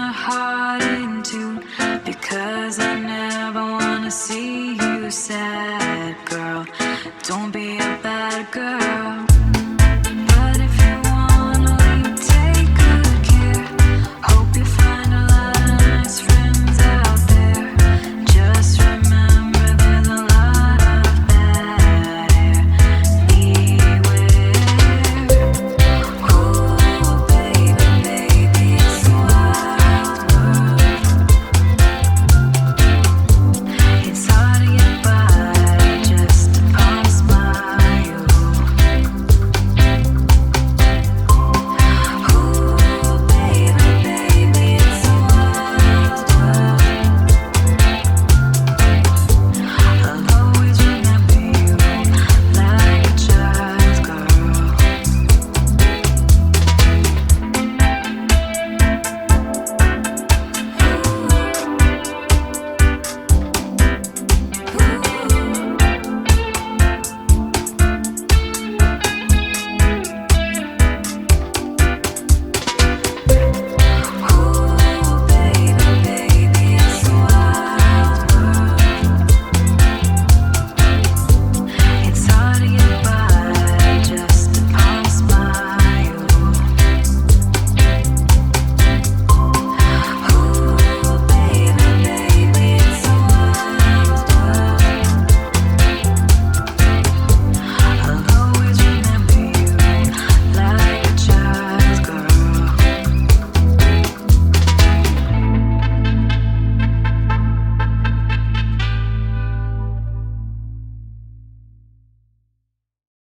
my heart in tune because I never wanna see